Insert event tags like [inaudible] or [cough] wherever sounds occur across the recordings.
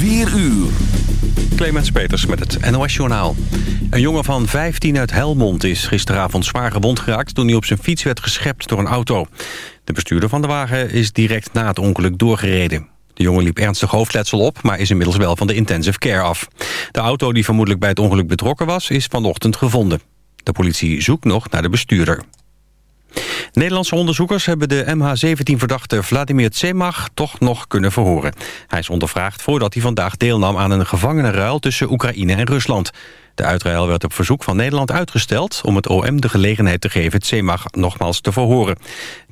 4 uur. Clemens Peters met het NOS Journaal. Een jongen van 15 uit Helmond is gisteravond zwaar gewond geraakt... toen hij op zijn fiets werd geschept door een auto. De bestuurder van de wagen is direct na het ongeluk doorgereden. De jongen liep ernstig hoofdletsel op, maar is inmiddels wel van de intensive care af. De auto die vermoedelijk bij het ongeluk betrokken was, is vanochtend gevonden. De politie zoekt nog naar de bestuurder. Nederlandse onderzoekers hebben de MH17-verdachte Vladimir Tsemach toch nog kunnen verhoren. Hij is ondervraagd voordat hij vandaag deelnam aan een gevangenenruil tussen Oekraïne en Rusland. De uitruil werd op verzoek van Nederland uitgesteld... om het OM de gelegenheid te geven Tsemach nogmaals te verhoren.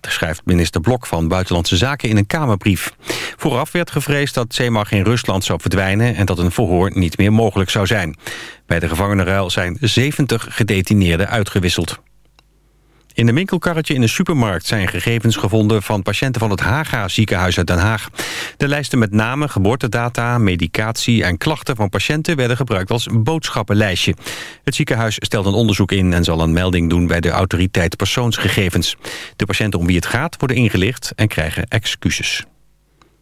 Dat schrijft minister Blok van Buitenlandse Zaken in een Kamerbrief. Vooraf werd gevreesd dat Tsemach in Rusland zou verdwijnen... en dat een verhoor niet meer mogelijk zou zijn. Bij de gevangenenruil zijn 70 gedetineerden uitgewisseld. In een winkelkarretje in een supermarkt zijn gegevens gevonden van patiënten van het Haga ziekenhuis uit Den Haag. De lijsten met namen, geboortedata, medicatie en klachten van patiënten werden gebruikt als boodschappenlijstje. Het ziekenhuis stelt een onderzoek in en zal een melding doen bij de autoriteit persoonsgegevens. De patiënten om wie het gaat worden ingelicht en krijgen excuses.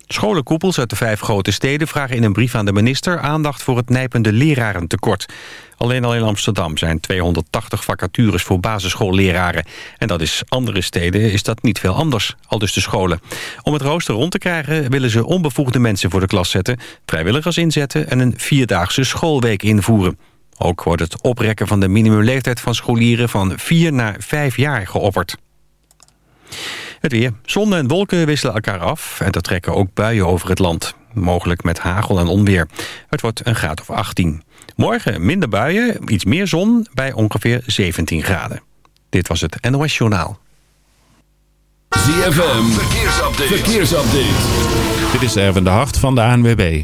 Scholenkoepels uit de vijf grote steden vragen in een brief aan de minister... aandacht voor het nijpende lerarentekort. Alleen al in Amsterdam zijn 280 vacatures voor basisschoolleraren. En dat is andere steden is dat niet veel anders, al dus de scholen. Om het rooster rond te krijgen willen ze onbevoegde mensen voor de klas zetten... vrijwilligers inzetten en een vierdaagse schoolweek invoeren. Ook wordt het oprekken van de minimumleeftijd van scholieren... van vier naar vijf jaar geopperd. Het weer. Zon en wolken wisselen elkaar af en er trekken ook buien over het land. Mogelijk met hagel en onweer. Het wordt een graad of 18. Morgen minder buien, iets meer zon bij ongeveer 17 graden. Dit was het NOS Journaal. ZFM, verkeersupdate. verkeersupdate. Dit is Erwin de Hart van de ANWB.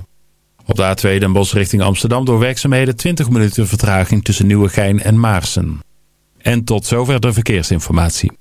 Op de A2 Den Bosch richting Amsterdam door werkzaamheden 20 minuten vertraging tussen Nieuwegein en Maarsen. En tot zover de verkeersinformatie.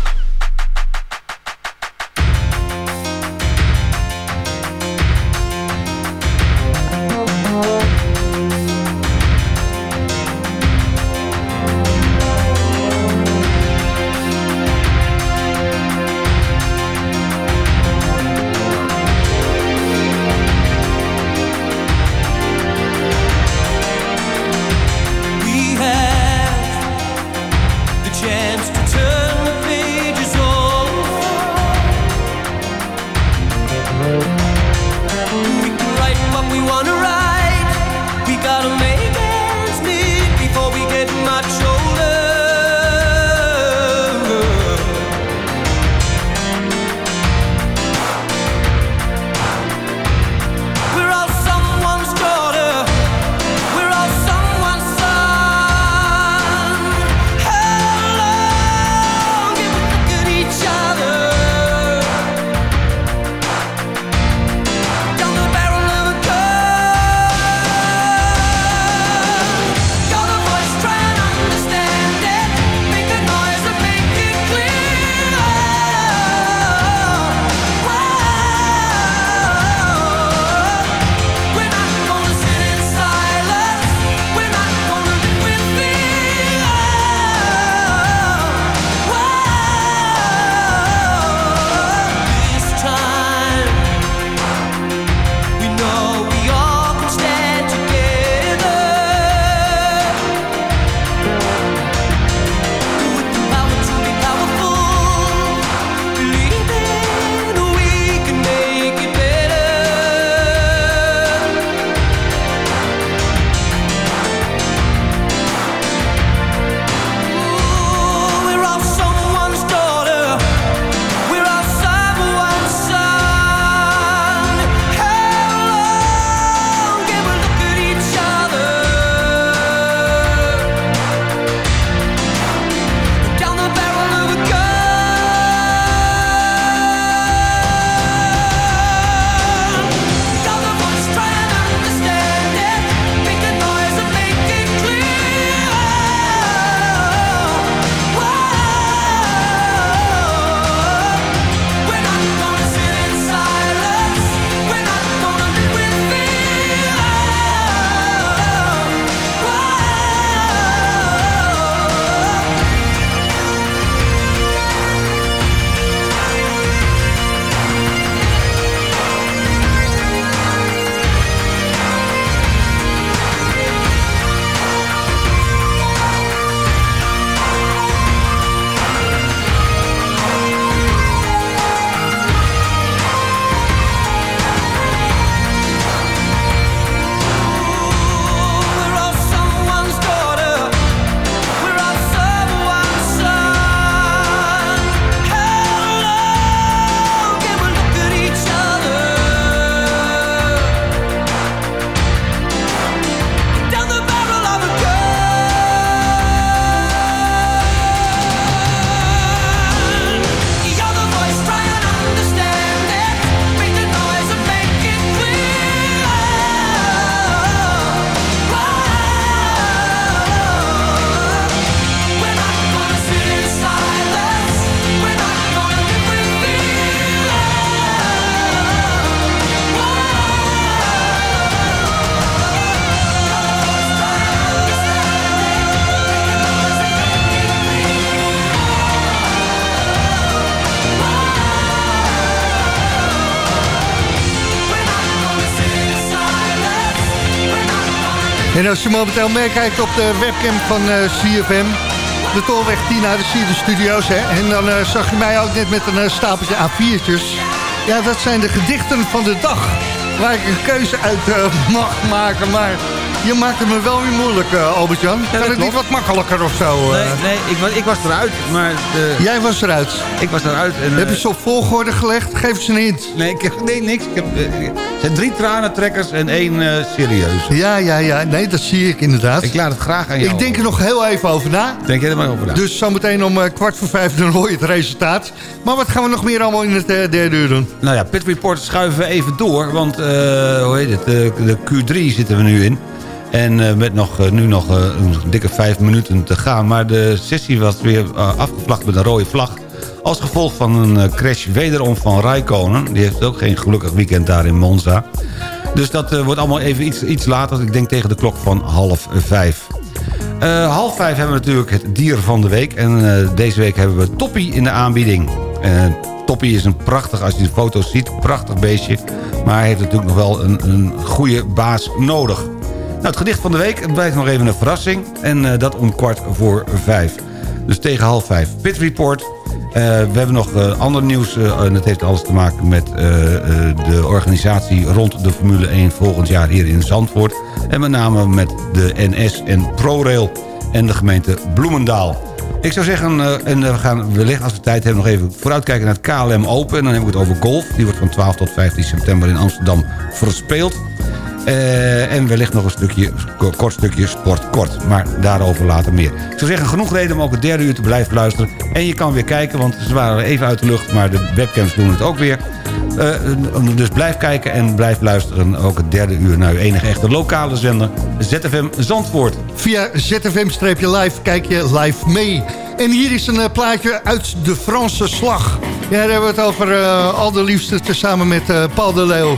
En als je momenteel meekijkt op de webcam van eh, CFM... de Tolweg 10 naar de Sierde Studios, hè. En dan eh, zag je mij ook net met een eh, stapeltje A4'tjes. Ja, dat zijn de gedichten van de dag. Waar ik een keuze uit [laughs] mag maken, maar... Je maakt het me wel weer moeilijk, eh, Albert-Jan. kan het niet wat makkelijker of zo? eh? Nee, nee ik, was, ik was eruit, maar de, Jij was eruit. ik was eruit. En, Heb je eh, ze op volgorde gelegd? Geef een hint. Nee, ik heb nee, niks. Ik heb, er zijn drie tranentrekkers en één eh serieuze. Ja, ja, ja. Nee, dat zie ik inderdaad. Ik laat het graag aan jou. Ik denk er nog heel even over na. Denk jij er maar over na. Dus zometeen om kwart voor vijf dan hoor je het resultaat. Maar wat gaan we nog meer allemaal in het derde uur doen? Nou ja, Pit Report schuiven we even door. Want, hoe heet het, de Q3 zitten we nu in. En eh, met nog, eh, nu nog eh, een dikke vijf minuten te gaan. Maar de sessie was weer afgevlakt met een rode vlag. Als gevolg van een crash wederom van Rijkonen. Die heeft ook geen gelukkig weekend daar in Monza. Dus dat wordt allemaal even iets, iets later. Ik denk tegen de klok van half vijf. Half vijf hebben we natuurlijk het dier van de week. En deze week hebben we Toppie in de aanbieding. Toppie is een prachtig, als je de foto's ziet, prachtig beestje. Maar hij heeft natuurlijk nog wel een, een goede baas nodig. Nou, het gedicht van de week blijft nog even een verrassing. En eh, dat om kwart voor vijf. Dus tegen half vijf. Pit Report. Eh, we hebben nog eh, ander nieuws. en dat heeft alles te maken met de organisatie rond de Formule 1 volgend jaar hier in Zandvoort. En met name met de NS en ProRail en de gemeente Bloemendaal. Ik zou zeggen, en we gaan wellicht als we tijd hebben nog even vooruitkijken naar het KLM Open. En dan heb ik het over golf. Die wordt van 12 tot 15 september in Amsterdam verspeeld. Eh, en wellicht nog een stukje, ko- kort stukje sport kort. Maar daarover later meer. Ik zou zeggen, genoeg reden om ook het derde uur te blijven luisteren. En je kan weer kijken, want ze waren even uit de lucht... maar de webcams doen het ook weer. Eh, dus blijf kijken en blijf luisteren. Ook het derde uur naar uw enige echte lokale zender... ZFM Zandvoort. Via ZFM-live kijk je live mee. En hier is een eh, plaatje uit de Franse slag. Ja, daar hebben we het over eh, al de liefste tezamen met Paul de Leeuw.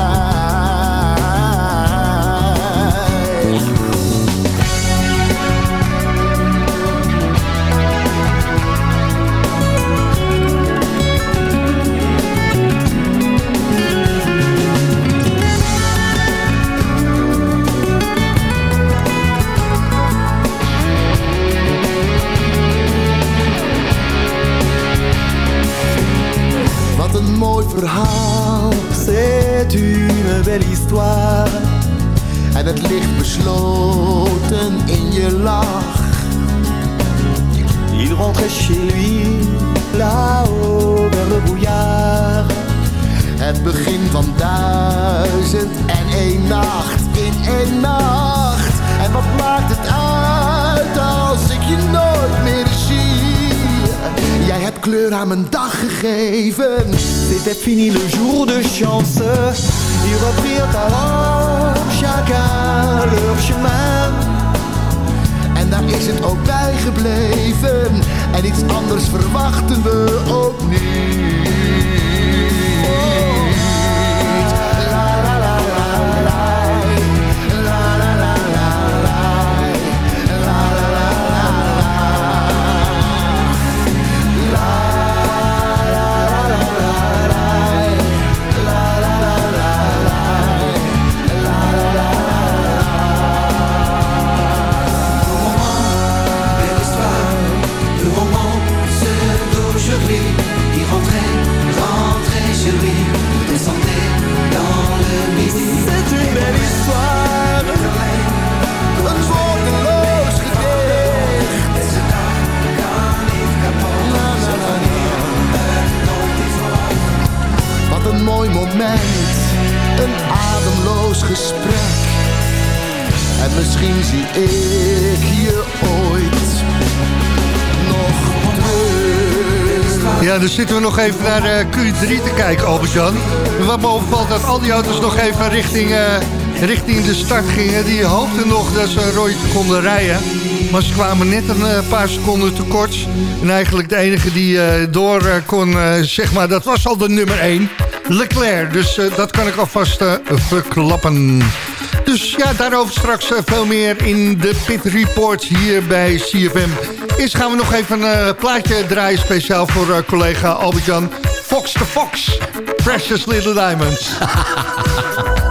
Mijn dag gegeven. C'était fini le jour de chance. Ils reprirent alors chacun leur chemin. En daar is het ook bij gebleven. En iets anders verwachten we ook niet. Gesprek. En misschien zie ik je ooit nog. Ja, dan zitten we nog even naar eh, Q3 te kijken, Albert-Jan. Wat me opvalt dat al die auto's nog even richting, eh, richting de start gingen. Die hoopten nog dat ze een konden rijden. Maar ze kwamen net een eh, paar seconden tekort. En eigenlijk de enige die door kon, zeg maar, dat was al de nummer 1. Leclerc, dus eh, dat kan ik alvast eh, verklappen. Dus ja, daarover straks eh, veel meer in de Pit Report hier bij CFM. Eerst gaan we nog even een plaatje draaien speciaal voor collega Albert-Jan. Fox the Fox, Precious Little Diamonds. [laughs]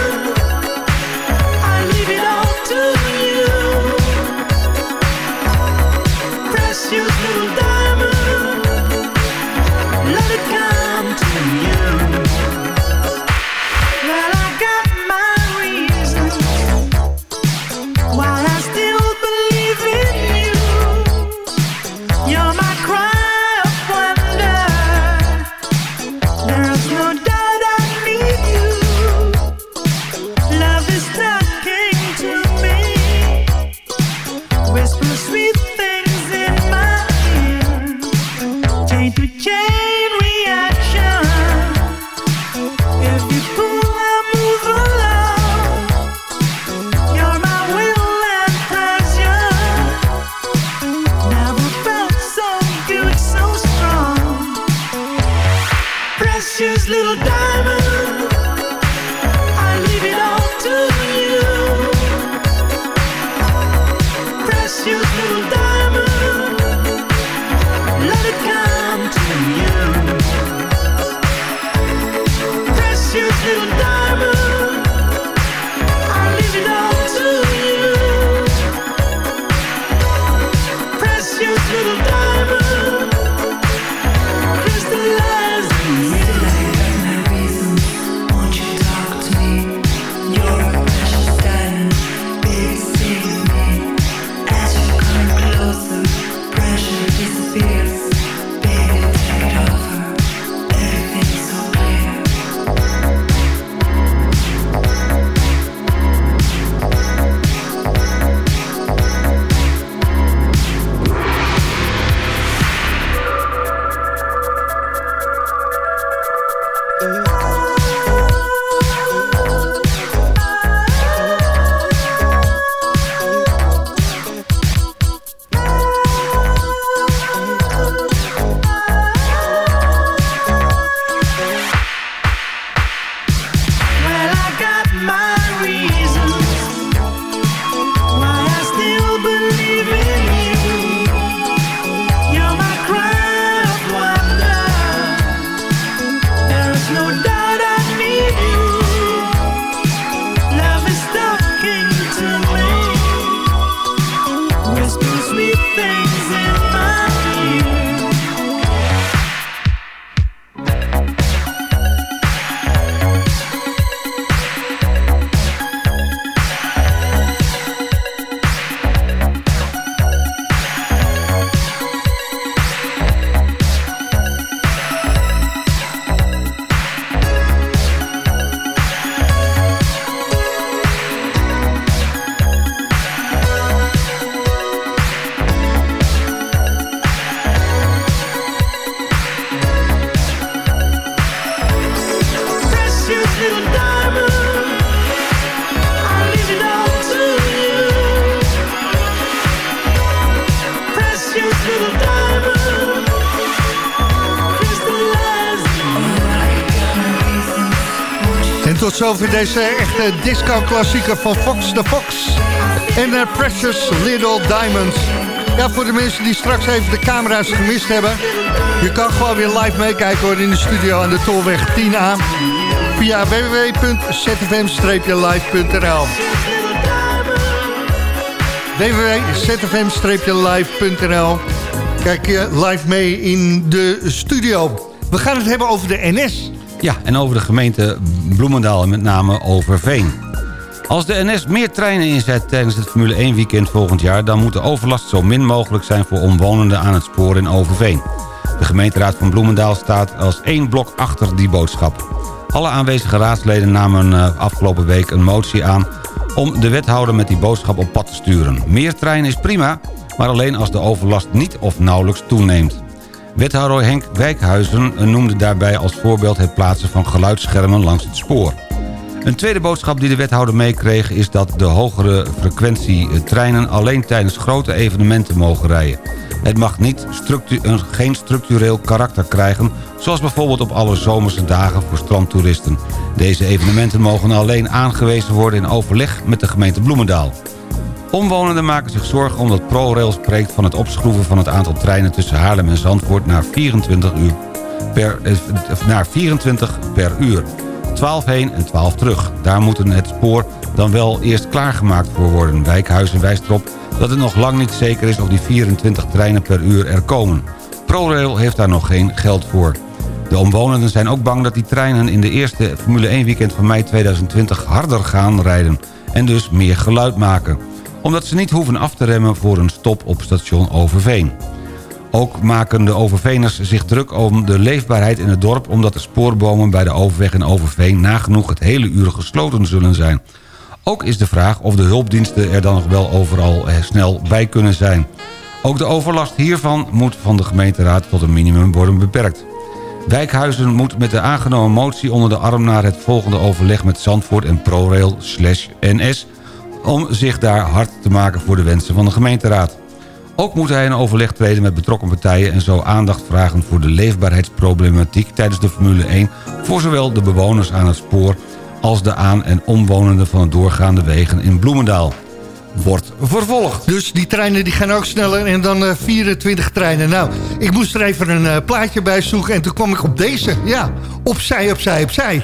Tot zover deze echte disco-klassieker van Fox the Fox. En uh, Precious Little Diamonds. Ja, voor de mensen die straks even de camera's gemist hebben. Je kan gewoon weer live meekijken hoor in de studio aan de Tolweg 10A. Via www.zfm-live.nl www.zfm-live.nl Kijk je live mee in de studio. We gaan het hebben over de NS. Ja, en over de gemeente Bloemendaal en met name Overveen. Als de NS meer treinen inzet tijdens het Formule 1 weekend volgend jaar... dan moet de overlast zo min mogelijk zijn voor omwonenden aan het spoor in Overveen. De gemeenteraad van Bloemendaal staat als één blok achter die boodschap. Alle aanwezige raadsleden namen uh, afgelopen week een motie aan... om de wethouder met die boodschap op pad te sturen. Meer treinen is prima, maar alleen als de overlast niet of nauwelijks toeneemt. Wethouder Henk Wijkhuizen noemde daarbij als voorbeeld het plaatsen van geluidsschermen langs het spoor. Een tweede boodschap die de wethouder meekreeg is dat de hogere frequentie treinen alleen tijdens grote evenementen mogen rijden. Het mag niet geen structureel karakter krijgen... zoals bijvoorbeeld op alle zomerse dagen voor strandtoeristen. Deze evenementen mogen alleen aangewezen worden in overleg met de gemeente Bloemendaal. Omwonenden maken zich zorgen omdat ProRail spreekt van het opschroeven van het aantal treinen tussen Haarlem en Zandvoort naar 24 uur per, eh, naar 24 per uur. 12 heen en 12 terug. Daar moeten het spoor dan wel eerst klaargemaakt voor worden. Wijkhuizen wijst erop dat het nog lang niet zeker is of die 24 treinen per uur er komen. ProRail heeft daar nog geen geld voor. De omwonenden zijn ook bang dat die treinen in de eerste Formule 1 weekend van mei 2020 harder gaan rijden en dus meer geluid maken. Omdat ze niet hoeven af te remmen voor een stop op station Overveen. Ook maken de Overveners zich druk om de leefbaarheid in het dorp... omdat de spoorbomen bij de overweg in Overveen nagenoeg het hele uur gesloten zullen zijn. Ook is de vraag of de hulpdiensten er dan nog wel overal eh, snel bij kunnen zijn. Ook de overlast hiervan moet van de gemeenteraad tot een minimum worden beperkt. Wijkhuizen moet met de aangenomen motie onder de arm naar het volgende overleg met Zandvoort en ProRail NS... om zich daar hard te maken voor de wensen van de gemeenteraad. Ook moet hij in overleg treden met betrokken partijen... en zo aandacht vragen voor de leefbaarheidsproblematiek tijdens de Formule 1... voor zowel de bewoners aan het spoor als de aan- en omwonenden van de doorgaande wegen in Bloemendaal. Wordt vervolgd. Dus die treinen die gaan ook sneller en dan uh, 24 treinen. Nou, ik moest er even een uh, plaatje bij zoeken en toen kwam ik op deze. Ja, opzij, opzij, opzij.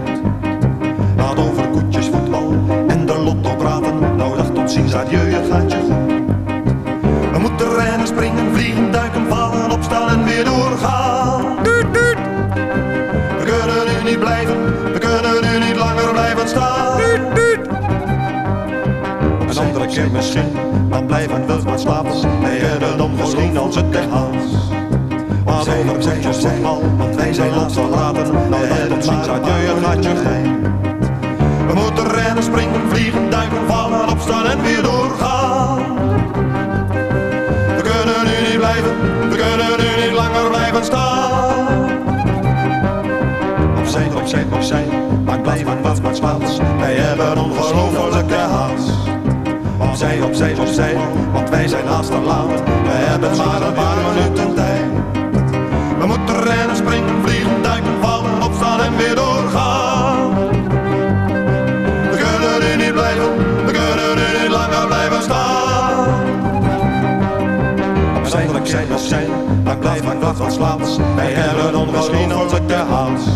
Moeten rennen, springen, vliegen, duiken, vallen, opstaan en weer doorgaan. We kunnen nu niet blijven, we kunnen nu niet langer blijven staan. Een andere keer misschien, dan blijven we wat slapen. Wij hebben dan misschien als het echt haast. Laat over koetjes, voetbal, want wij zijn laatst verlaten. Nou dag tot ziens, adieu, het gaat je. We moeten rennen, springen, vliegen, duiken, vallen, opstaan en weer doorgaan. Blijven staan. Opzij, opzij, opzij, maak blijven wat wat plaats. Wij hebben ongelofelijke haast. Opzij, opzij, opzij, want wij zijn haast te laat. We hebben maar een paar minuten tijd. We moeten rennen, springen, vliegen, duiken, vallen, opstaan en weer doorgaan. Zij zijn nog zijn. Maar blijf maar wat van. Wij hebben ongelooflijke haast.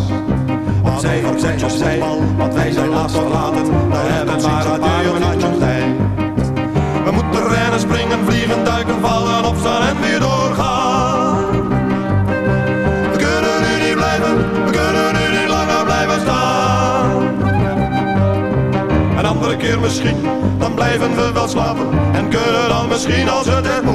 Want zij op zijn op zij, want wij zijn laatst verlaten. We hebben maar een paar minuutjes. We moeten rennen, springen, vliegen, duiken, vallen, opstaan en weer doorgaan. We kunnen nu niet blijven, we kunnen nu niet langer blijven staan. Een andere keer misschien, dan blijven we wel slapen. En kunnen dan misschien als het er.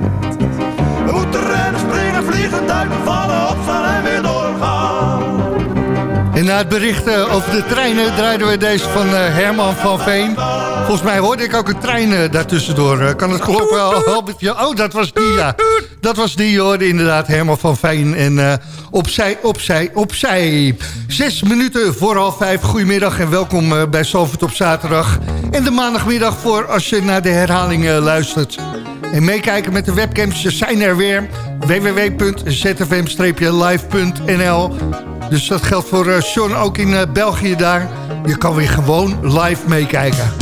het berichten eh, over de treinen draaiden we deze van eh, Herman van Veen. Volgens mij hoorde ik ook een trein eh, daartussendoor. kan het kloppen, wel. Oh, dat was die, ja. Dat was die, hoor. inderdaad Herman van Veen. En uh, opzij, opzij, opzij. Zes minuten voor half vijf. Goedemiddag en welkom bij Salford op zaterdag. En de maandagmiddag voor als je naar de herhaling luistert. En meekijken met de webcams zijn er weer. www.zfm-live.nl dus dat geldt voor eh, Sean ook in eh, België daar. Je kan weer gewoon live meekijken.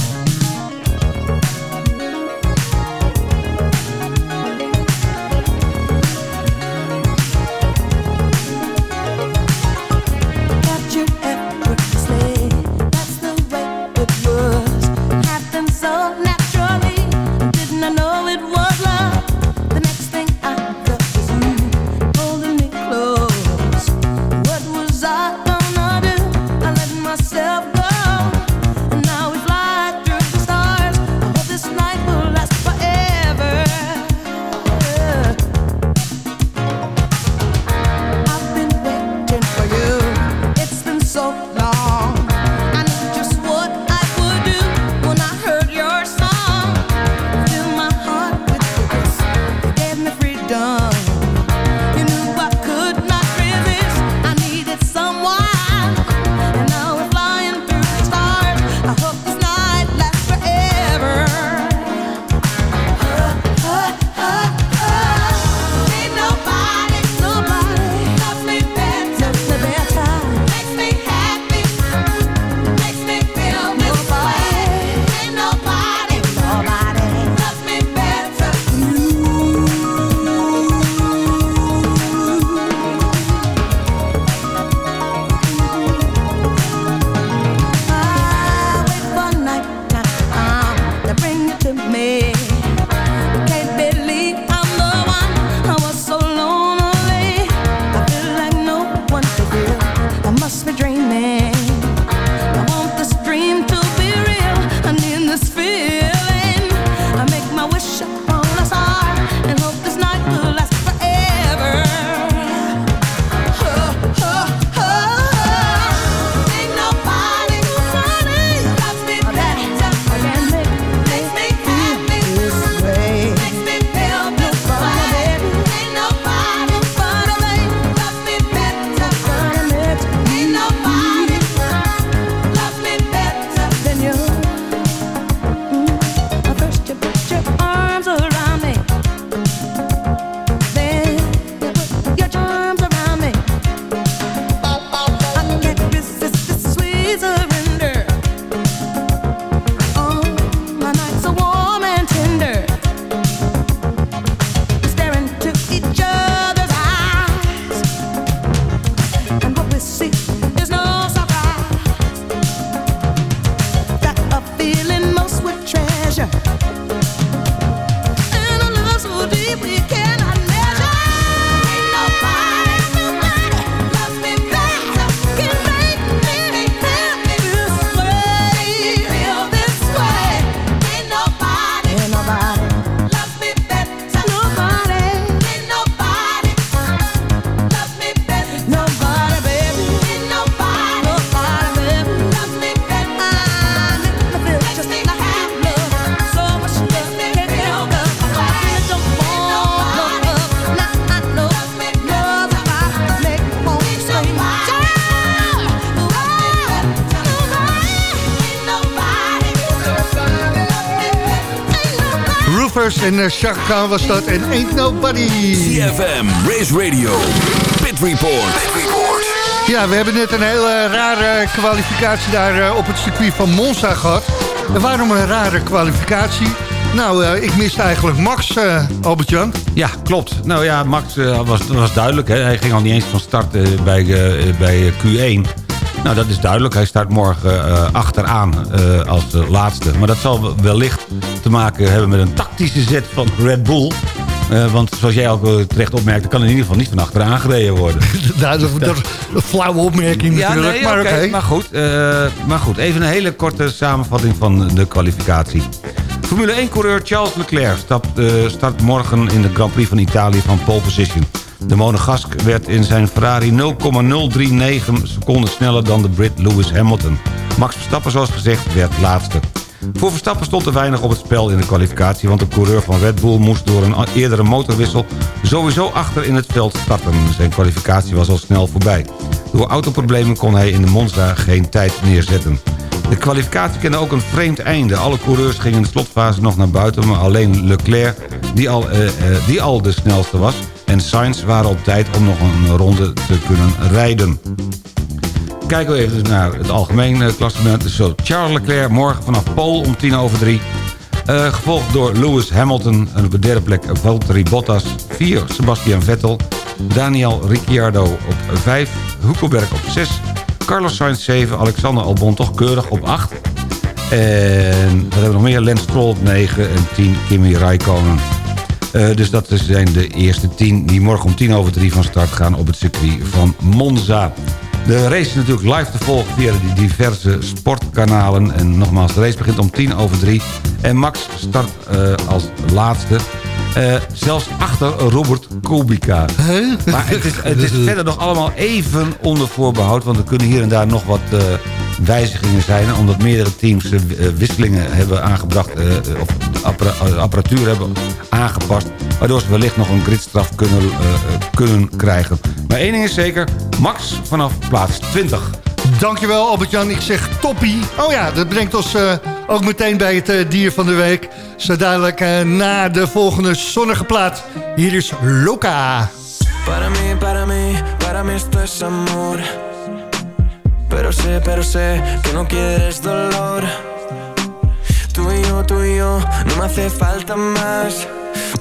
En eh, uh, Chaka was dat en Ain't Nobody. CFM, Race Radio, Pit Report. Ja, we hebben net een hele rare kwalificatie daar eh, op het circuit van Monza gehad. En waarom een rare kwalificatie? Nou, eh, ik miste eigenlijk Max, uh, Albert-Jan. Ja, klopt. Nou ja, Max was, was duidelijk. Hè. Hij ging al niet eens van start bij, bij Q1. Nou, dat is duidelijk. Hij start morgen achteraan als laatste. Maar dat zal wellicht te maken hebben met een tactische zet van Red Bull. Eh, want zoals jij ook eh, terecht opmerkte... kan in ieder geval niet van achteraan gereden worden. Nou, [laughs] dat, dat is een flauwe opmerking Ja, natuurlijk, nee, maar maar, goed, eh, maar goed, even een hele korte samenvatting van de kwalificatie. Formule 1-coureur Charles Leclerc stapt, start morgen in de Grand Prix van Italië van pole position. De Monegask werd in zijn Ferrari 0,039 seconden sneller dan de Brit Lewis Hamilton. Max Verstappen, zoals gezegd, werd laatste. Voor Verstappen stond er weinig op het spel in de kwalificatie... want de coureur van Red Bull moest door een eerdere motorwissel... sowieso achter in het veld starten. Zijn kwalificatie was al snel voorbij. Door autoproblemen kon hij in de Monza geen tijd neerzetten. De kwalificatie kende ook een vreemd einde. Alle coureurs gingen in de slotfase nog naar buiten... maar alleen Leclerc, die al, eh, eh, die al de snelste was... en Sainz waren op tijd om nog een ronde te kunnen rijden. Kijken we even naar het algemeen eh, klassement. Zo, Charles Leclerc morgen vanaf Pole om tien over drie. Eh, gevolgd door Lewis Hamilton. En op de derde plek Valtteri Bottas. 4 Sebastian Vettel. Daniel Ricciardo op 5. Huckelberg op 6. Carlos Sainz 7. Alexander Albon toch keurig op 8. En wat hebben we nog meer? Lance Stroll op 9. En 10 Kimi Raikkonen. Eh, dus dat zijn de eerste 10 die morgen om 10 over 3 van start gaan op het circuit van Monza. De race is natuurlijk live te volgen via de diverse sportkanalen. En nogmaals, de race begint om 10 over 3. En Max start eh, als laatste. Eh, zelfs achter Robert Kubica. Maar het is, het [laughs] is verder nog allemaal even onder voorbehoud. Want er kunnen hier en daar nog wat eh, wijzigingen zijn. Omdat meerdere teams eh, wisselingen hebben aangebracht. of de appara- apparatuur hebben aangepast. Waardoor ze wellicht nog een gridstraf kunnen, kunnen krijgen. Maar één ding is zeker. Max vanaf plaats 20. Dankjewel Albert-Jan, ik zeg toppie. Oh ja, dat brengt ons eh, ook meteen bij het eh, dier van de week. Zo dadelijk eh, na de volgende zonnige plaat. Hier is Loka. Para mí, para mí, para mí esto es amor. Pero sé, pero sé que no quieres dolor. Tú y yo, tú y yo, no me hace falta más.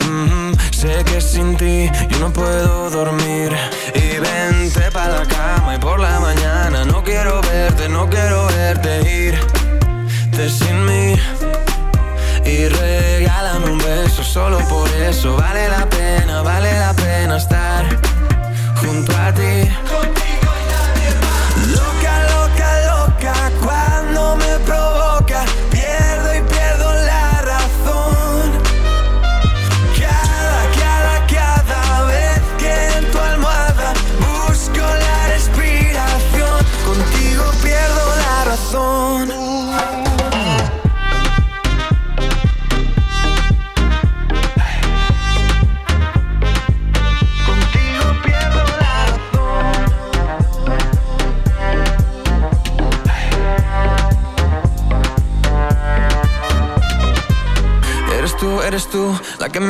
Mhm, Sé que sin ti yo no puedo dormir. Y vente para la cama y por la mañana no quiero verte, no quiero verte irte sin mí. Y regálame un beso, solo por eso vale la pena, vale la pena estar junto a ti. Loca, loca, loca, cuando me provoca,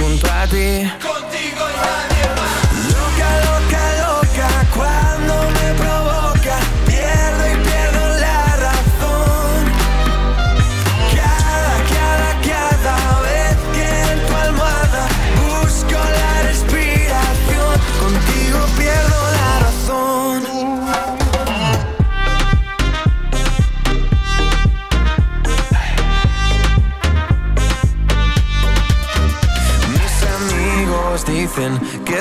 junto a ti Contigo y nadie más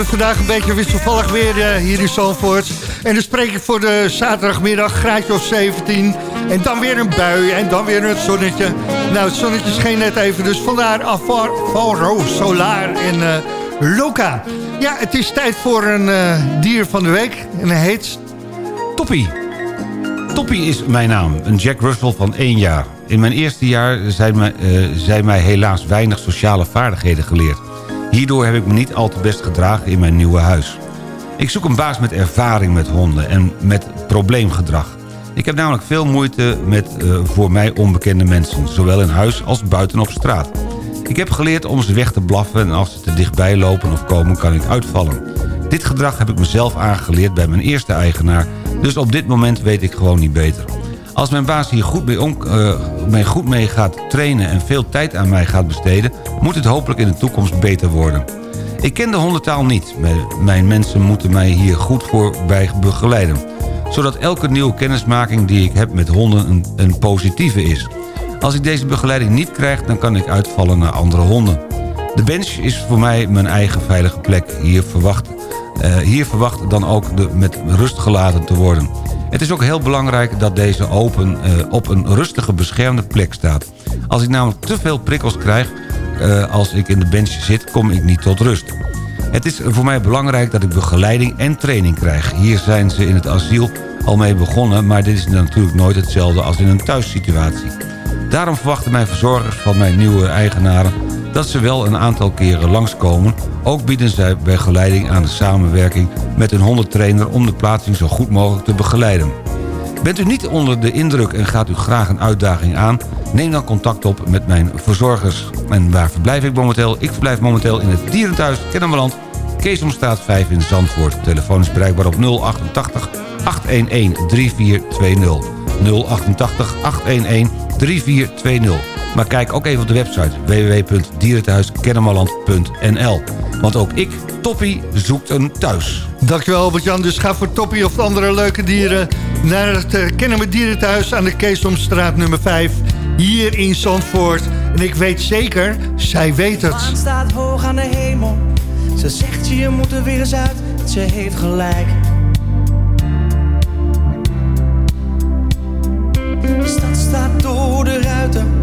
Hebben vandaag een beetje wisselvallig weer eh, hier in Zandvoort. En dan spreek ik voor de zaterdagmiddag, graadje of 17. En dan weer een bui en dan weer een zonnetje. Nou, het zonnetje scheen net even, dus vandaar Alvaro, Solar en eh Loca. Ja, het is tijd voor een eh, dier van de week. En hij heet... Toppie. Toppie is mijn naam, een Jack Russell van één jaar. In mijn eerste jaar zijn eh, zijn mij helaas weinig sociale vaardigheden geleerd. Hierdoor heb ik me niet al te best gedragen in mijn nieuwe huis. Ik zoek een baas met ervaring met honden en met probleemgedrag. Ik heb namelijk veel moeite met eh, voor mij onbekende mensen... zowel in huis als buiten op straat. Ik heb geleerd om ze weg te blaffen... en als ze te dichtbij lopen of komen kan ik uitvallen. Dit gedrag heb ik mezelf aangeleerd bij mijn eerste eigenaar... dus op dit moment weet ik gewoon niet beter. Als mijn baas hier goed mee, om, mee goed mee gaat trainen... en veel tijd aan mij gaat besteden... moet het hopelijk in de toekomst beter worden. Ik ken de hondentaal niet. Mijn- mensen moeten mij hier goed voor bij begeleiden. Zodat elke nieuwe kennismaking die ik heb met honden een, een positieve is. Als ik deze begeleiding niet krijg, dan kan ik uitvallen naar andere honden. De bench is voor mij mijn eigen veilige plek. Hier verwacht, eh, hier verwacht dan ook de, met rust gelaten te worden. Het is ook heel belangrijk dat deze open eh, op een rustige beschermde plek staat. Als ik namelijk te veel prikkels krijg eh, als ik in de bench zit, kom ik niet tot rust. Het is voor mij belangrijk dat ik begeleiding en training krijg. Hier zijn ze in het asiel al mee begonnen... maar dit is natuurlijk nooit hetzelfde als in een thuissituatie. Daarom verwachten mijn verzorgers van mijn nieuwe eigenaren... dat ze wel een aantal keren langskomen. Ook bieden zij begeleiding aan de samenwerking met een hondentrainer... om de plaatsing zo goed mogelijk te begeleiden. Bent u niet onder de indruk en gaat u graag een uitdaging aan... neem dan contact op met mijn verzorgers. En waar verblijf ik momenteel? Ik verblijf momenteel in het Dierenthuis Kennemerland... Keesomstraat 5 in Zandvoort. Telefoon is bereikbaar op 088 811 3420. 088 811 3420. Maar kijk ook even op de website www.dierenthuiskennemerland.nl. Want ook ik, Toppie, zoekt een thuis. Dankjewel Albert-Jan. Dus ga voor Toppie of andere leuke dieren... naar het uh, Kennemer Dierenthuis aan de Keesomstraat nummer 5... hier in Zandvoort. En ik weet zeker, zij weet het. maan staat hoog aan de hemel. Ze zegt je moet er weer eens uit. Ze heeft gelijk. De stad staat door de ruiten.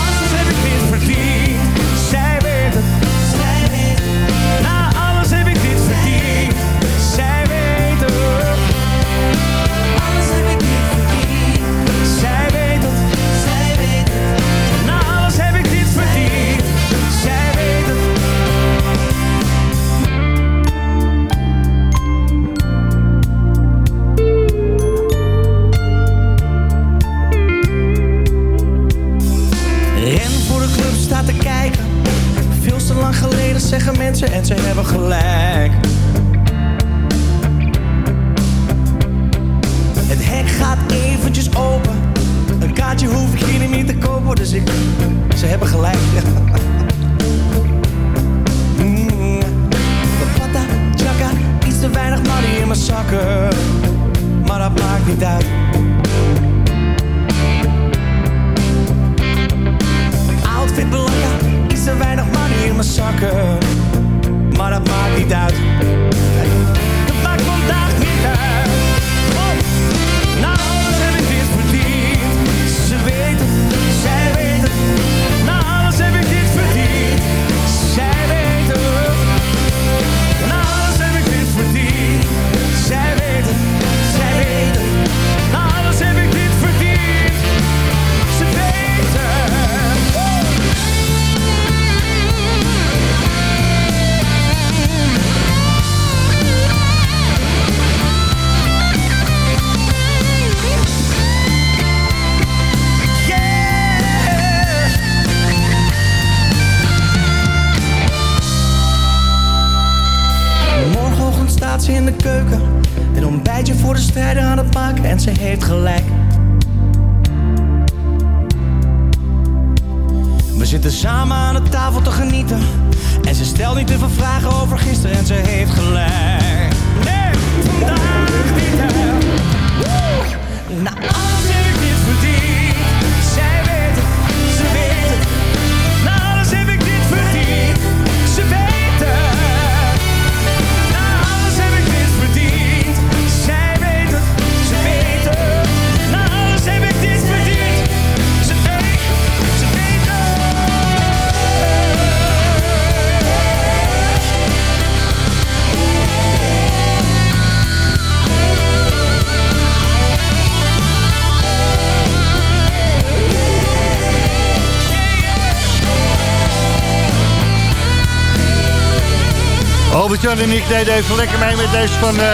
Albert-Jan en ik deden even lekker mee met deze van eh,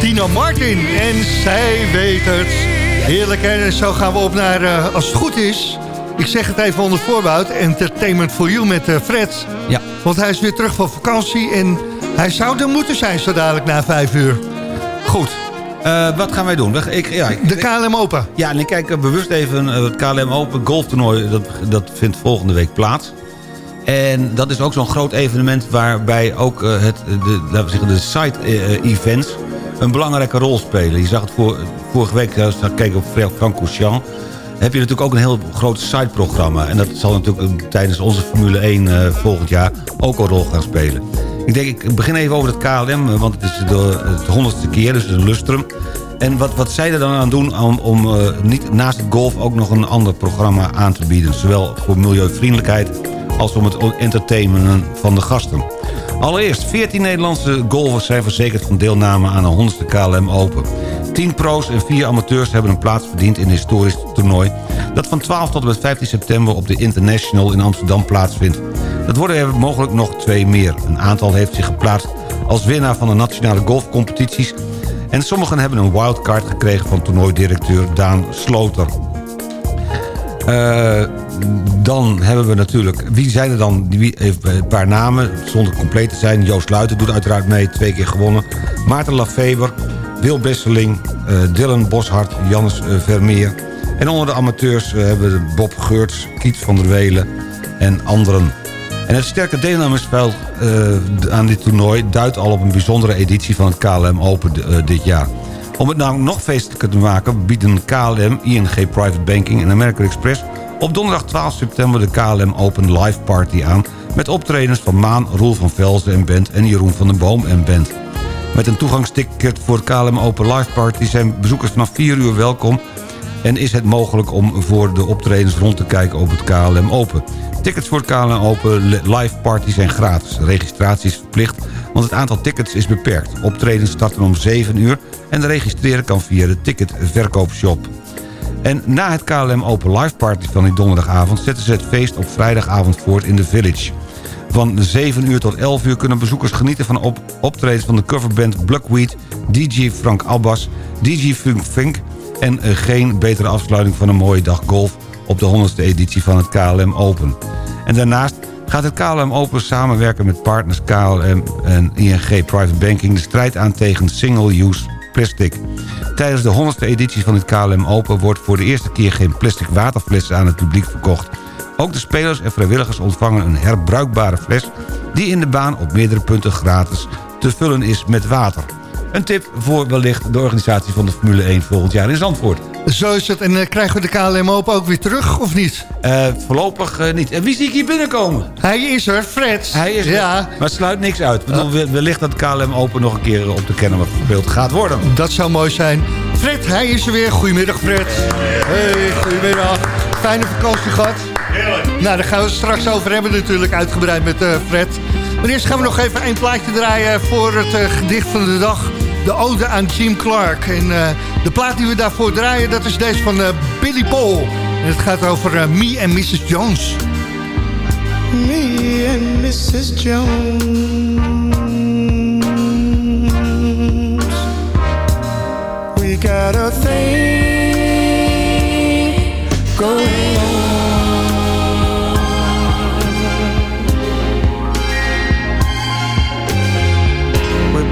Tino Martin. En zij weet het. Heerlijk, hè? En zo gaan we op naar, eh, als het goed is... Ik zeg het even onder voorbehoud. Entertainment for You met eh, Fred. Ja. Want hij is weer terug van vakantie. En hij zou er moeten zijn zo dadelijk na vijf uur. Goed. Wat gaan wij doen? We- Ik, ja, ik- De KLM Open. Ja, en ik kijk bewust even het KLM Open golftoernooi. Dat, dat vindt volgende week plaats. En dat is ook zo'n groot evenement waarbij ook eh, het, de, de side-events een belangrijke rol spelen. Je zag het vorige week, als ik keek op Francorchamps... heb je natuurlijk ook een heel groot side-programma. En dat zal natuurlijk eh, tijdens onze Formule 1 eh, volgend jaar ook een rol gaan spelen. Ik denk, ik begin even over het KLM, eh, want het is de, het honderdste keer, dus een lustrum. En wat, wat zij er dan aan doen om, om eh, niet naast het golf ook nog een ander programma aan te bieden. Zowel voor milieuvriendelijkheid als om het entertainen van de gasten. Allereerst, 14 Nederlandse golfers zijn verzekerd van deelname aan de 100ste KLM Open. 10 pro's en 4 amateurs hebben een plaats verdiend in het historisch toernooi... dat van 12 tot en met 15 september op de International in Amsterdam plaatsvindt. Dat worden er mogelijk nog twee meer. Een aantal heeft zich geplaatst als winnaar van de nationale golfcompetities... en sommigen hebben een wildcard gekregen van toernooidirecteur Daan Sloter. Eh, dan hebben we natuurlijk... Wie zijn er dan? Wie, een paar namen, zonder compleet te zijn. Joost Luiten doet uiteraard mee, twee keer gewonnen. Maarten Lafeber, Wil Besseling, eh, Dylan Boshart, Jannes eh, Vermeer. En onder de amateurs eh, hebben we Bob Geurts, Kiet van der Welen en anderen. En het sterke deelnemersveld aan dit toernooi... duidt al op een bijzondere editie van het KLM Open dit jaar. Om het nou nog feestelijker te maken... bieden KLM, ING Private Banking en American Express... op donderdag 12 september de KLM Open Live Party aan... met optredens van Maan, Roel van Velzen en Band... en Jeroen van den Boom en Band. Met een toegangsticket voor KLM Open Live Party... zijn bezoekers vanaf 4 uur welkom... en is het mogelijk om voor de optredens rond te kijken op het KLM Open. Tickets voor het KLM Open Live Party zijn gratis. Registratie is verplicht, want het aantal tickets is beperkt. Optredens starten om 7 uur en registreren kan via de ticketverkoopshop. En na het KLM Open Live Party van die donderdagavond... zetten ze het feest op vrijdagavond voort in de Village. Van 7 uur tot 11 uur kunnen bezoekers genieten van op optredens van de coverband Blackweed... DJ Frank Abbas, DJ Funk Fink... en eh, geen betere afsluiting van een mooie dag golf... op de 100ste editie van het KLM Open. En daarnaast gaat het KLM Open samenwerken met partners KLM en ING Private Banking... de strijd aan tegen single-use plastic. Tijdens de 100ste editie van het KLM Open wordt voor de eerste keer geen plastic waterflessen aan het publiek verkocht. Ook de spelers en vrijwilligers ontvangen een herbruikbare fles... die in de baan op meerdere punten gratis te vullen is met water. Een tip voor wellicht de organisatie van de Formule 1 volgend jaar in Zandvoort. Zo is het. En eh, krijgen we de KLM Open ook weer terug, of niet? Eh, voorlopig eh, niet. En wie zie ik hier binnenkomen? Hij is er, Fred. Hij is er. Ja. Maar het sluit niks uit. Ik bedoel, we- wellicht dat KLM Open nog een keer op de Kennemer gespeeld gaat worden. Dat zou mooi zijn. Fred, hij is er weer. Goedemiddag, Fred. Hey, goedemiddag. Fijne vakantie gehad. Nou, daar gaan we het straks over hebben natuurlijk, uitgebreid met eh, Fred. Maar eerst gaan we nog even een plaatje draaien voor het gedicht van de dag. De ode aan Jim Clark. En eh, de plaat die we daarvoor draaien, dat is deze van eh, Billy Paul. En het gaat over eh, Me en Mrs. Jones. Me and Mrs. Jones. We got a thing going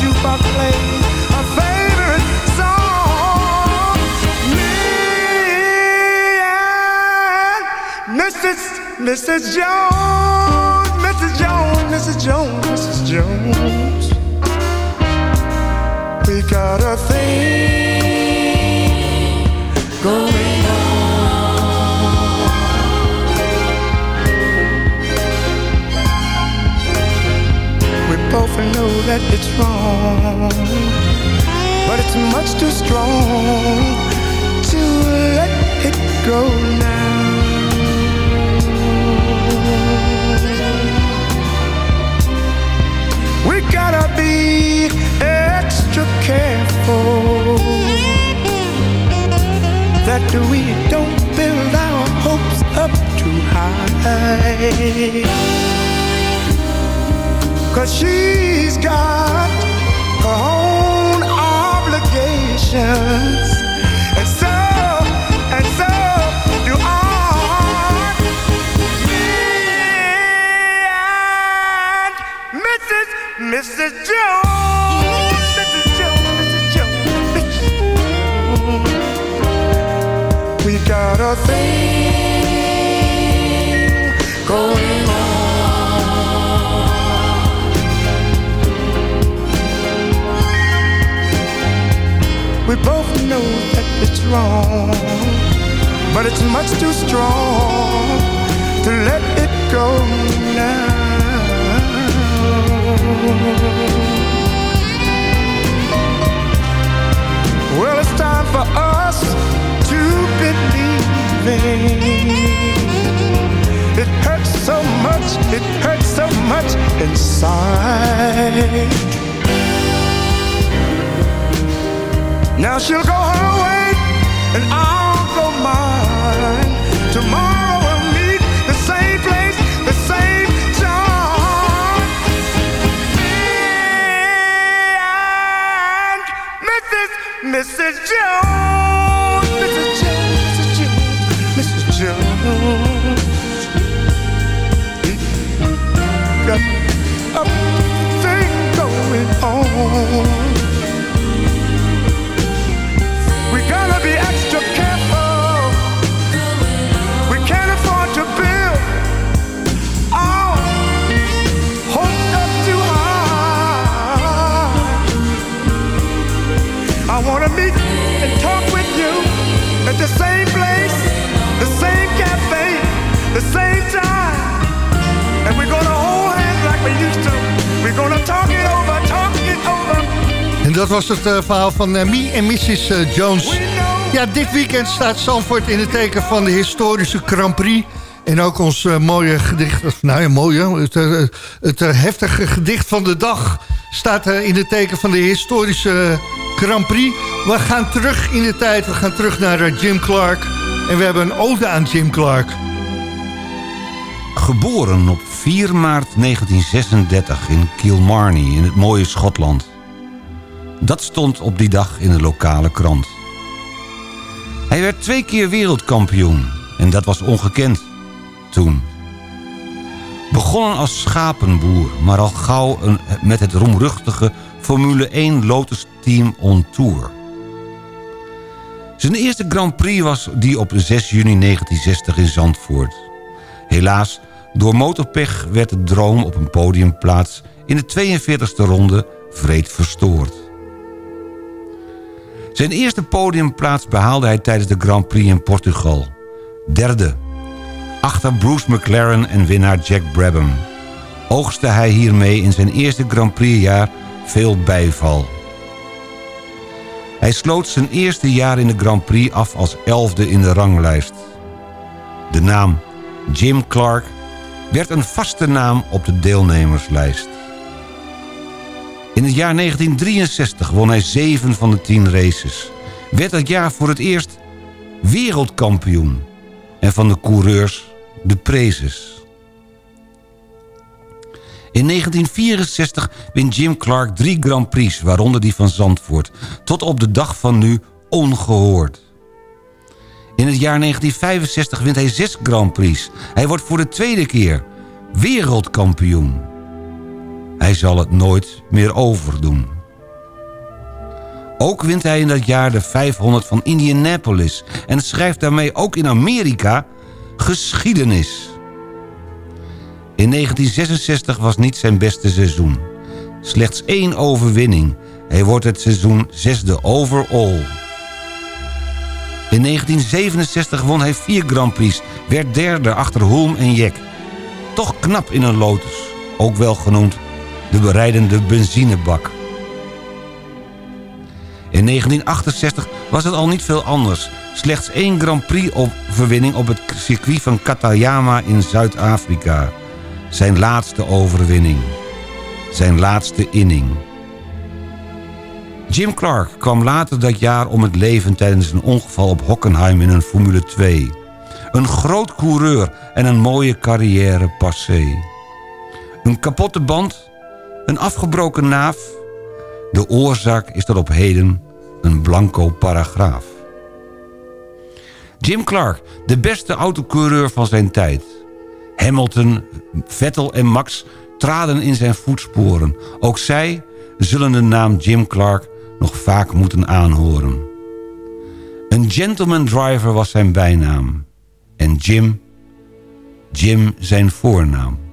jukebox plays favorite song. Me and Mrs. Mrs. Jones, Mrs. Jones, Mrs. Jones, Mrs. Jones. We got a thing going on. We both know that it's wrong, much too strong to let it go now. We gotta be extra careful that we don't build our hopes up too high. Cause she's got her own obligations. And so, and so do I. Mrs. Mrs. Jones, We both know that it's wrong, but it's much too strong to let it go now. Well, it's time for us to believe It hurts so much, it hurts so much inside. Now she'll go her way, and I'll go mine. Tomorrow we'll meet the same place, the same time. Me And Mrs. Mrs. Jones, dat was het eh, verhaal van eh, Me en Mrs. eh, Jones. Ja, dit weekend staat Zandvoort in het teken van de historische Grand Prix. En ook ons mooie gedicht, nou ja, mooie, het, het heftige gedicht van de dag... staat in het teken van de historische Grand Prix. We gaan terug in de tijd, we gaan terug naar Jim Clark. En we hebben een ode aan Jim Clark. Geboren op 4 maart 1936 in Kilmarnie in het mooie Schotland. Dat stond op die dag in de lokale krant. Hij werd twee keer wereldkampioen en dat was ongekend toen. Begonnen als schapenboer, maar al gauw met het roemruchtige Formule 1 Lotus Team on Tour. Zijn eerste Grand Prix was die op 6 juni 1960 in Zandvoort. Helaas, door motorpech werd de droom op een podiumplaats... in de 42e ronde vreed verstoord. Zijn eerste podiumplaats behaalde hij tijdens de Grand Prix in Portugal. Derde. Achter Bruce McLaren en winnaar Jack Brabham. Oogste hij hiermee in zijn eerste Grand Prix jaar veel bijval. Hij sloot zijn eerste jaar in de Grand Prix af als elfde in de ranglijst. De naam Jim Clark werd een vaste naam op de deelnemerslijst. In het jaar 1963 won hij 7 van de 10 races. Werd dat jaar voor het eerst wereldkampioen. En van de coureurs de prezes. In 1964 wint Jim Clark drie Grand Prix, waaronder die van Zandvoort. Tot op de dag van nu ongehoord. In het jaar 1965 wint hij zes Grand Prix. Hij wordt voor de tweede keer wereldkampioen. Hij zal het nooit meer overdoen. Ook wint hij in dat jaar de 500 van Indianapolis... en schrijft daarmee ook in Amerika geschiedenis. In 1966 was niet zijn beste seizoen. Slechts één overwinning. Hij wordt het seizoen zesde overall. In 1967 won hij vier Grand Prix, werd derde achter Hulm en Jek. Toch knap in een Lotus, ook wel genoemd de bereidende benzinebak. In 1968 was het al niet veel anders. Slechts één Grand Prix-overwinning op het circuit van Katayama in Zuid-Afrika. Zijn laatste overwinning. Zijn laatste inning. Jim Clark kwam later dat jaar om het leven tijdens een ongeval op Hockenheim in een Formule 2. Een groot coureur en een mooie carrière passé. Een kapotte band, een afgebroken naaf. De oorzaak is tot op heden een blanco paragraaf. Jim Clark, de beste autocoureur van zijn tijd. Hamilton, Vettel en Max traden in zijn voetsporen. Ook zij zullen de naam Jim Clark nog vaak moeten aanhoren. Een gentleman driver was zijn bijnaam. En Jim, Jim zijn voornaam.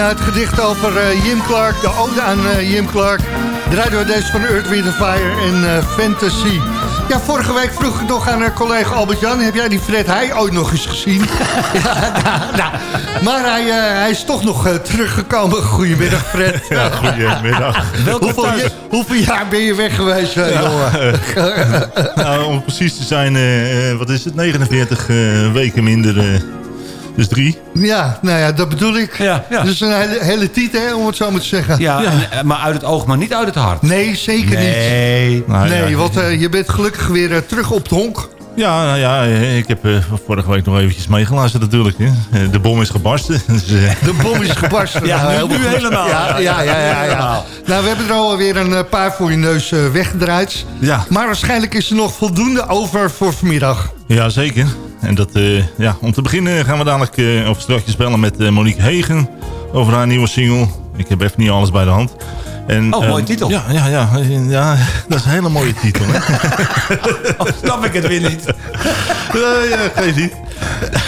Na het gedicht over eh, Jim Clark, de ode aan eh, Jim Clark... draaiden we deze van Earth, Wind Fire en eh, Fantasy. Ja, vorige week vroeg ik nog aan uh, collega Albert-Jan... heb jij die Fred Heij ooit nog eens gezien? [laughs] ja, nou, nou. Maar hij, eh, hij is toch nog eh, teruggekomen. Goedemiddag, Fred. [laughs] Ja, goedemiddag. [laughs] hoeveel, ja- hoeveel jaar ben je weg geweest, eh, jongen? nou, om precies te zijn, eh, eh, wat is het, 49 eh, weken minder, eh, dus drie. Ja, nou ja, dat bedoel ik. Ja, Dus een hele, hele tiet, hè, om het zo maar te zeggen. Ja, en- eh, maar uit het oog, maar niet uit het hart. Nee, zeker Nee. niet. Nou, nee, ja. want eh, je bent gelukkig weer eh, terug op het honk. Ja, nou ja, ik heb eh, vorige week nog eventjes meegeluisterd natuurlijk. Hè. De bom is gebarsten. [laughs] Dus, eh, De bom is gebarsten. Ja, Nou, nu- helemaal. Ja, ja, ja. ja, ja. Nou, we hebben er alweer een paar voor je neus weggedraaid. Ja. Maar waarschijnlijk is er nog voldoende over voor vanmiddag. Ja, zeker. En dat, eh, ja, om te beginnen gaan we dadelijk uh, of straks bellen met eh, Monique Hegen over haar nieuwe single. Ik heb even niet alles bij de hand. En, Oh, eh, mooie titel. Ja, ja, ja, ja, dat is een hele mooie titel. Hè? [laughs] Snap ik het weer niet. ja, geef niet.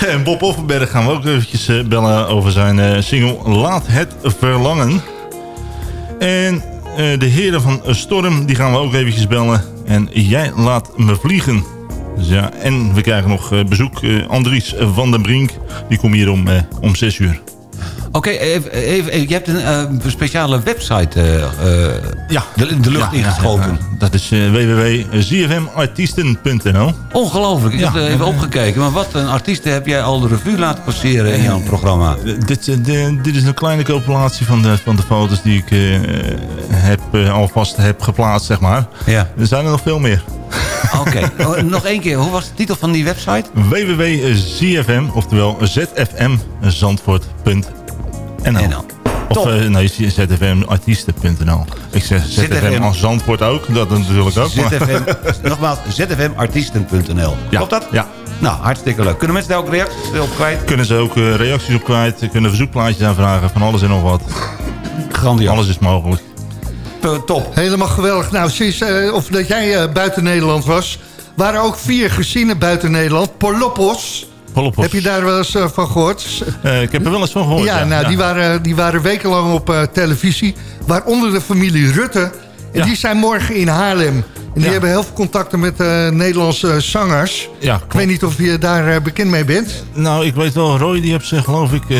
En Bob Offenberg gaan we ook eventjes eh, bellen over zijn eh, single Laat het verlangen. En eh, de heren van Storm, die gaan we ook eventjes bellen. En Jij laat me vliegen. Dus ja, en we krijgen nog eh, bezoek. eh, Andries van den Brink, die komt hier om, eh, om 6 uur. Oké, even, even, even, je hebt een speciale website eh, Ja. de, de lucht Ja, ingeschoten. ja. Dat is eh, www.zfmartiesten.nl Ongelooflijk, ik heb er even opgekeken. Maar wat een artiesten heb jij al de revue laten passeren in jouw programma? Dit, dit is een kleine compilatie van de, van de foto's die ik heb, alvast heb geplaatst, zeg maar. Ja. Er zijn er nog veel meer. [laughs] Oké, Oh, nog één keer. Hoe was de titel van die website? www.zfm, oftewel zfmzandvoort.nl NL. Of eh, nee, zfmartiesten.nl Ik zeg ZFM ZFM. als Zandvoort ook, dat natuurlijk ook. ZFM, nogmaals, zfmartiesten.nl. Ja. Klopt dat? Ja. Nou, hartstikke leuk. Kunnen mensen daar ook reacties op kwijt? Kunnen ze ook eh, reacties op kwijt, kunnen verzoekplaatjes aanvragen, van alles en nog wat. Grandioos. Alles is mogelijk. Top. Helemaal geweldig. Nou, sinds eh, of dat jij eh, buiten Nederland was... waren ook vier gezinnen buiten Nederland. Polopos. Polopos. Heb je daar wel eens eh, van gehoord? Eh, ik heb er wel eens van gehoord. ja, nou, Die, waren, die waren wekenlang op eh, televisie. Waaronder de familie Rutte. En Ja. die zijn morgen in Haarlem. En die Ja. hebben heel veel contacten met eh, Nederlandse zangers. Ja, Ik weet niet of je daar eh, bekend mee bent. Nou, ik weet wel, Roy die heeft ze geloof ik eh,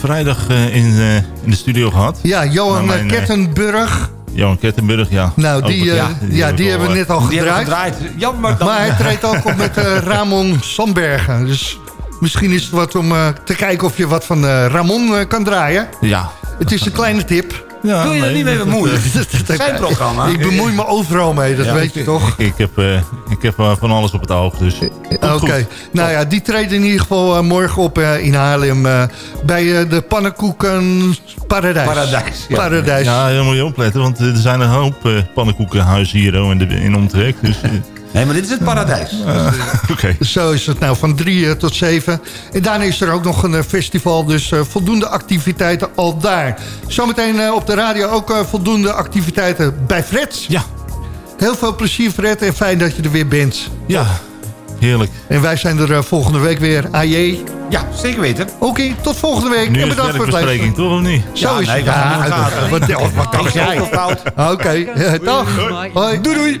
vrijdag eh, in, eh, in de studio gehad. Ja, Johan Nou, eh, mijn, eh, Kettenburg. Johan Kettenburg, ja. Nou, die, eh, ja, die hebben we net al gedraaid. gedraaid. Jammer dan. Maar hij treedt ook op met eh, [laughs] Ramon Sambergen. Dus misschien is het wat om eh, te kijken of je wat van Ramon kan draaien. Ja. Het is een kleine tip. Ja Doe je er nee, niet mee dat, bemoeien? eh, [laughs] Zijn programma. Ik bemoei me overal mee, dat ja, weet je toch? Ik, ik heb, eh, ik heb eh, van alles op het oog, dus... Oké, goed. nou ja, die treden in ieder geval eh, morgen op eh, in Haarlem... eh, bij eh, de Pannenkoeken Paradijs. Paradijs, ja. Paradijs. Ja, moet je opletten, want er zijn een hoop eh, pannenkoekenhuizen hier oh, in, de, in omtrek. Dus, eh, Nee, maar dit is het paradijs. [laughs] oké. Zo is het nou, van drie eh, tot zeven. En daarna is er ook nog een eh, festival, dus eh, voldoende activiteiten al daar. Zometeen eh, op de radio ook eh, voldoende activiteiten bij Fred. Ja, Heel veel plezier Fred en fijn dat je er weer bent. ja, heerlijk. En wij zijn er eh, volgende week weer. AJ. Ja, zeker weten. Oké, tot volgende week. Nu en bedankt voor het luisteren. toch of niet? Zo Ja, is nee, het. Ja, gaten. [laughs] wat, dacht jij? Oké, eh, [laughs] dag. Hoi. Doei doei.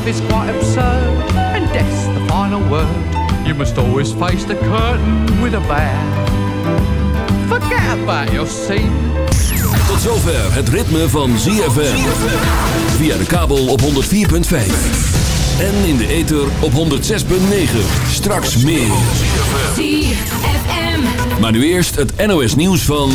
life is quite absurd, and death's the final word. You must always face the curtain with a bow. Forget about your scene. Tot zover het ritme van ZFM. Via de kabel op 104.5. En in de ether op 106.9. Straks meer. ZFM. Maar nu eerst het NOS nieuws van...